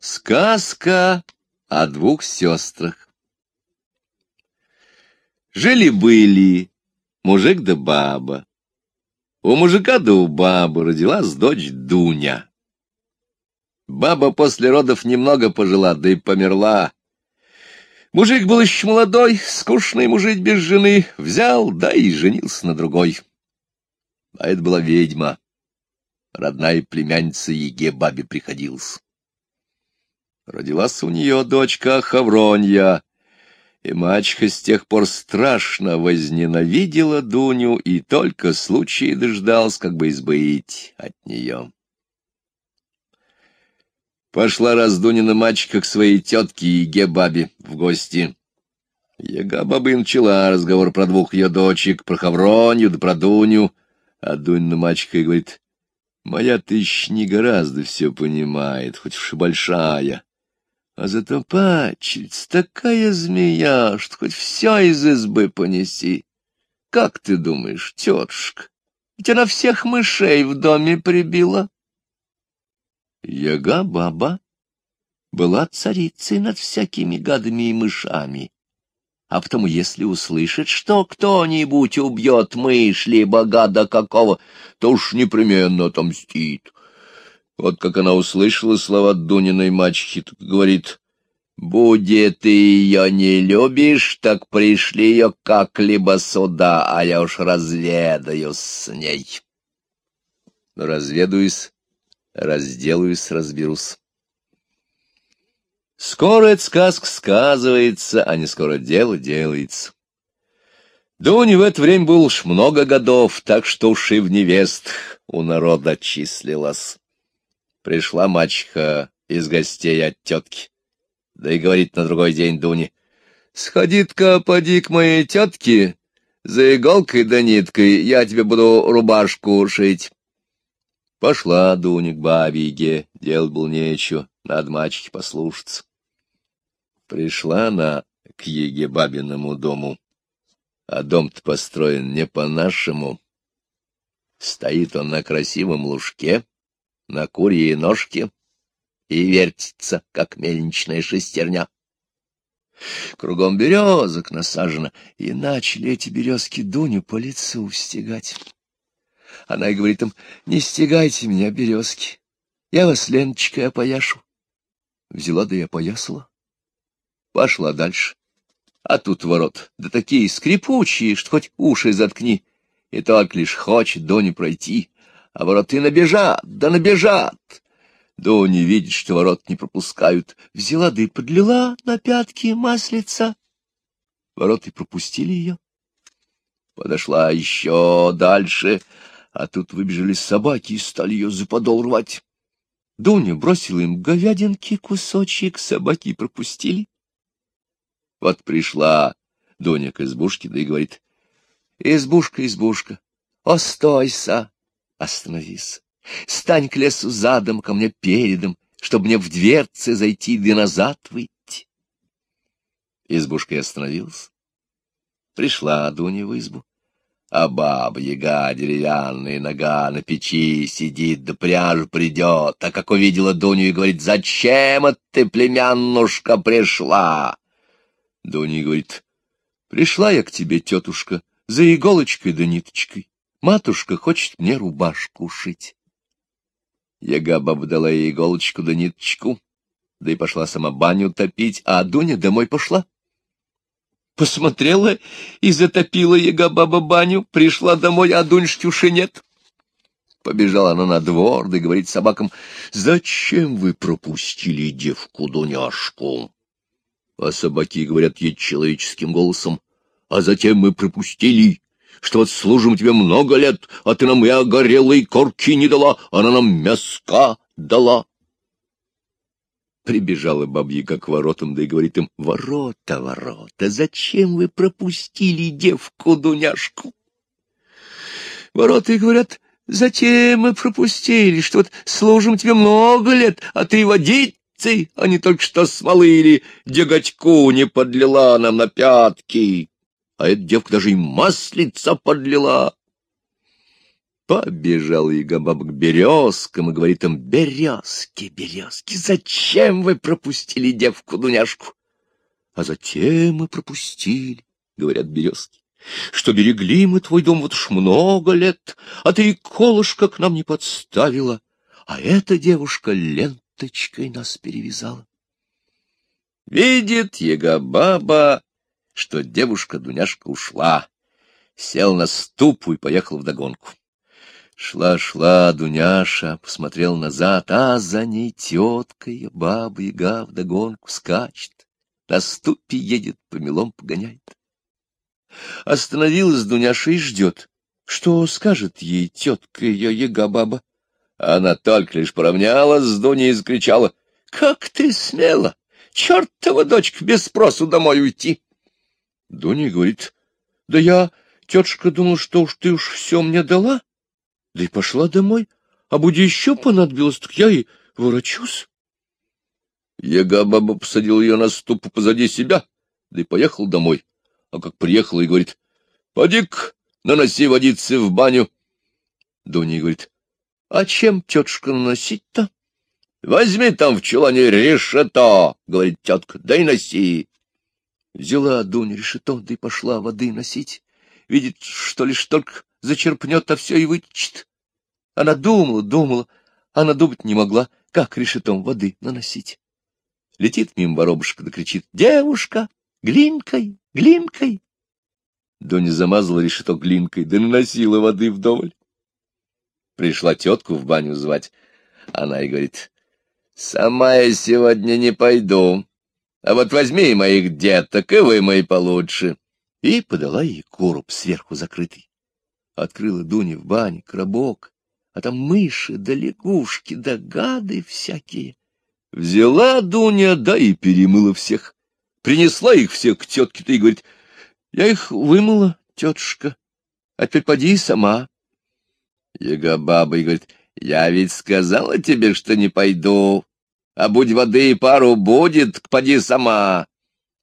Сказка о двух сестрах. Жили-были мужик да баба. У мужика да у бабы родилась дочь Дуня. Баба после родов немного пожила, да и померла. Мужик был еще молодой, скучный мужик без жены, взял, да и женился на другой. А это была ведьма. Родная племянница Еге бабе приходилась. Родилась у нее дочка Хавронья, и мачеха с тех пор страшно возненавидела Дуню и только случай дождался, как бы избыть от нее. Пошла раз Дунина мачеха к своей тетке Еге бабе в гости. Ега баба и начала разговор про двух ее дочек, про Хавронью да про Дуню, а Дунина мачеха и говорит, «Моя тысяча не гораздо все понимает, хоть уж и большая». А зато пачельц такая змея, что хоть все из избы понеси. Как ты думаешь, тетушка, ведь она всех мышей в доме прибила? Яга-баба была царицей над всякими гадами и мышами. А потому, если услышит, что кто-нибудь убьет мышь либо гада какого, то уж непременно отомстит. Вот как она услышала слова Дуниной мачехи, говорит, «Будет ты ее не любишь, так пришли ее как-либо сюда, а я уж разведаю с ней». Разведаюсь, разделаюсь, разберусь. Скоро эта сказка сказывается, а не скоро дело делается. Дуне в это время было уж много годов, так что уж и в невестах у народа числилась. Пришла мачеха из гостей от тетки. Да и говорит на другой день Дуне. «Сходи-ка, поди к моей тетке, за иголкой да ниткой, я тебе буду рубашку шить». Пошла Дуня к бабе Еге, дел был нечего, надо мачехе послушаться. Пришла она к Еге бабиному дому, а дом-то построен не по-нашему. Стоит он на красивом лужке, на курьей ножке и вертится, как мельничная шестерня. Кругом березок насажено, и начали эти березки Дуню по лицу стегать. Она и говорит им, не стегайте меня, березки, я вас ленточкой опояшу. Взяла да и опоясала. Пошла дальше. А тут ворот, да такие скрипучие, что хоть уши заткни, и так лишь хочет Дуню пройти, а вороты набежат, да набежат. Доня видит, что ворот не пропускают, взяла да и подлила на пятки маслица. Вороты пропустили ее. Подошла еще дальше, а тут выбежали собаки и стали ее за подол рвать. Дуня бросила им говядинки кусочек, собаки пропустили. Вот пришла Дуня к избушке, да и говорит, «Избушка, избушка, остойся!» Остановись. Стань к лесу задом, ко мне передом, чтобы мне в дверцы зайти да назад выйти. Избушка и остановилась. Пришла Дуня в избу, а баба-яга деревянная нога на печи сидит, да пряжу придет, а как увидела Дуню и говорит, «Зачем это ты, племяннушка, пришла?» Дуня говорит, «Пришла я к тебе, тетушка, за иголочкой да ниточкой. Матушка хочет мне рубашку шить. Яга-баба дала ей иголочку да ниточку, да и пошла сама баню топить, а Дуня домой пошла. Посмотрела и затопила Яга-баба баню, пришла домой, а Дуньшки уж и нет. Побежала она на двор, да говорит собакам, «Зачем вы пропустили девку-дуняшку?» А собаки говорят ей человеческим голосом, «А затем мы пропустили, что вот служим тебе много лет, а ты нам и огорелой корки не дала, она нам мяска дала. Прибежала бабьяга к воротам, да и говорит им, «Ворота, ворота, зачем вы пропустили девку-дуняшку?» Ворота и говорят, «Затем мы пропустили, что вот служим тебе много лет, а ты водицы, а не только что смолы или деготьку не подлила нам на пятки» а эта девка даже и маслица подлила. Побежал Яга-баба к березкам и говорит им, «Березки, березки, зачем вы пропустили девку-дуняшку?» «А затем мы пропустили», — говорят березки, «что берегли мы твой дом вот уж много лет, а ты и колышко к нам не подставила, а эта девушка ленточкой нас перевязала». Видит Яга-баба, что девушка-дуняшка ушла, сел на ступу и поехал вдогонку. Шла-шла Дуняша, посмотрел назад, а за ней тетка и баба яга вдогонку скачет, на ступе едет, по мелом погоняет. Остановилась Дуняша и ждет, что скажет ей тетка ее яга-баба. Она только лишь поравнялась с Дуней и закричала, — Как ты смела, чертова дочка, без спросу домой уйти! Дуня говорит, — Да я, тетушка, думала, что уж ты уж все мне дала, да и пошла домой. А буди еще понадобилось, так я и ворочусь. Яга-баба посадил ее на ступу позади себя, да и поехал домой. А как приехала и говорит, — Поди-ка, наноси водицы в баню. Дуня говорит, — А чем, тетушка, наносить-то? — Возьми там в чулане решето, — говорит тетка, — да и носи. Взяла Дуня решето, да и пошла воды носить. Видит, что лишь только зачерпнет, а все и вытечет. Она думала, думала, она думать не могла, как решетом воды наносить. Летит мимо воробушка да кричит «Девушка! Глинкой! Глинкой!» Доня замазала решето глинкой, да наносила воды вдоволь. Пришла тетку в баню звать. Она и говорит, «Сама я сегодня не пойду, а вот возьми моих деток и вымой получше». И подала ей короб сверху закрытый. Открыла Дуня в бане коробок, а там мыши да лягушки да гады всякие. Взяла Дуня, да и перемыла всех. Принесла их всех к тетке-то и говорит, я их вымыла, тетушка, а теперь поди сама. Яга баба и говорит, я ведь сказала тебе, что не пойду, а будь воды и пару будет, поди сама.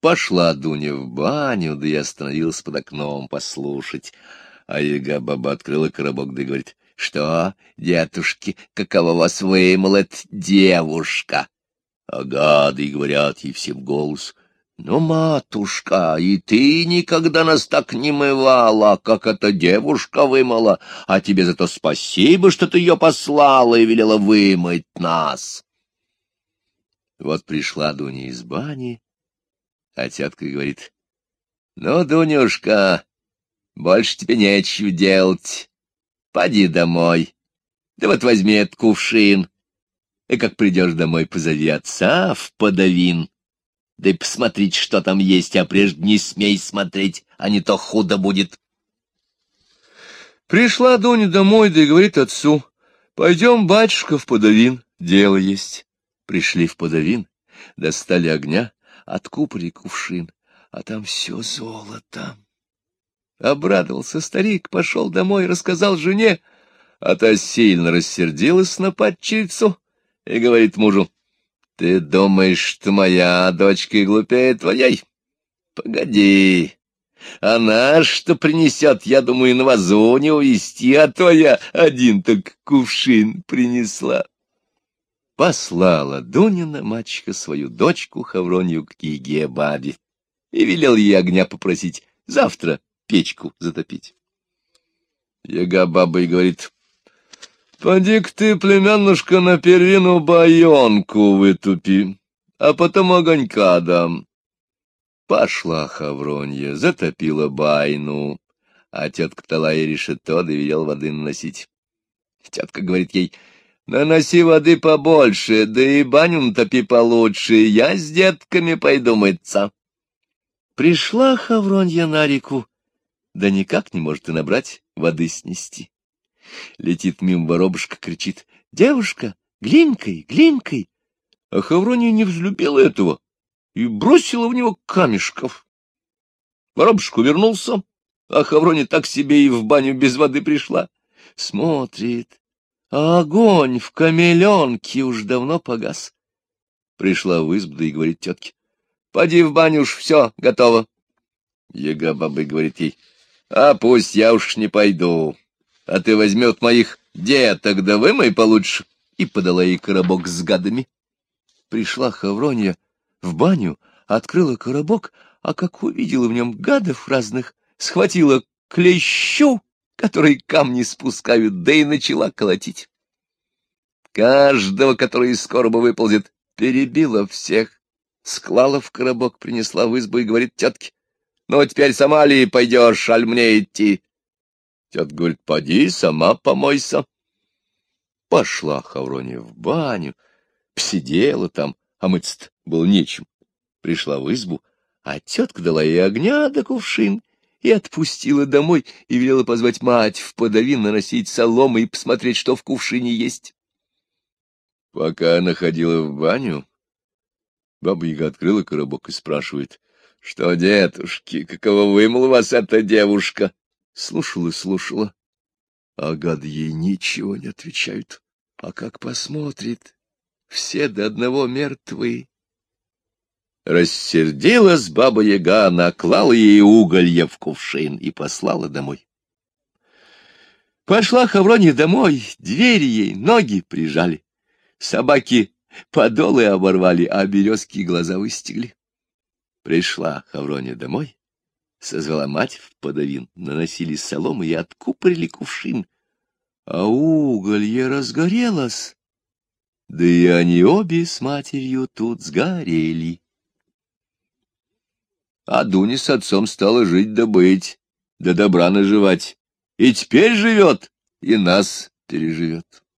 Пошла Дуня в баню, да и остановилась под окном послушать. А Яга-баба открыла коробок, да и говорит, — Что, дедушки, какова вас вымолот девушка? А гады говорят ей все в голос, — Ну, матушка, и ты никогда нас так не мывала, как эта девушка вымыла, а тебе за то спасибо, что ты ее послала и велела вымыть нас. Вот пришла Дуня из бани, а тетка говорит, — Ну, Дунюшка, больше тебе нечего делать. Поди домой. Да вот возьми этот кувшин. И как придешь домой, позови отца в подавин. Да и посмотреть, что там есть, а прежде не смей смотреть, а не то худо будет. Пришла Дуня домой, да и говорит отцу, пойдем, батюшка, в подавин, дело есть. Пришли в подавин, достали огня, откупали кувшин, а там все золото. Обрадовался старик, пошел домой рассказал жене, а та сильно рассердилась на падчерицу и говорит мужу, — Ты думаешь, что моя дочка глупее твоей? Погоди, она что принесет, я думаю, на вазу не увести, а то я один так кувшин принесла. Послала Дунина мачеха свою дочку Хавронью к Киге бабе и велел ей огня попросить завтра печку затопить. Яга баба и говорит, — Поди-ка ты, племянушка, на первину байонку вытупи, а потом огонька дам. Пошла Хавронья, затопила байну, а тетка Талая решето довелел воды наносить. Тетка говорит ей, — Наноси воды побольше, да и баню натопи получше, я с детками пойду мыться. Пришла Хавронья на реку, да никак не может и набрать воды снести. Летит мимо воробушка, кричит «Девушка, глинкой, глинкой!» А Хаврония не взлюбила этого и бросила в него камешков. Воробушка вернулся, а Хаврония так себе и в баню без воды пришла. Смотрит, а огонь в камеленке уж давно погас. Пришла в избу и говорит тетке, — Поди в баню уж все, готово. Яга бабы говорит ей, — а пусть я уж не пойду. а ты возьмет моих деток, да вымой получше. И подала ей коробок с гадами. Пришла Хавронья в баню, открыла коробок, а как увидела в нем гадов разных, схватила клещу, который камни спускают, да и начала колотить. Каждого, который из короба выползет, перебила всех, склала в коробок, принесла в избу и говорит тетке, «Ну, теперь сама ли пойдешь, аль мне идти?» Тетка говорит, «Поди, сама помойся». Пошла Хаврония в баню, посидела там, а мыться было нечем. Пришла в избу, а тетка дала ей огня да кувшин и отпустила домой, и велела позвать мать в подавин наносить соломы и посмотреть, что в кувшине есть. Пока она ходила в баню, баба-яга открыла коробок и спрашивает, — Что, дедушки, какого вымыл вас эта девушка? Слушала, слушала, а гады ей ничего не отвечают. А как посмотрит, все до одного мертвы. Рассердилась баба-яга, наклала ей уголья в кувшин и послала домой. Пошла Хаврония домой, двери ей ноги прижали. Собаки подолы оборвали, а березки глаза выстегли. Пришла Хаврония домой, созвала мать в подавин, наносили соломы и откупорили кувшин, а уголье разгорелось, да и они обе с матерью тут сгорели. А Дуня с отцом стала жить да быть, да добра наживать. И теперь живет, и нас переживет.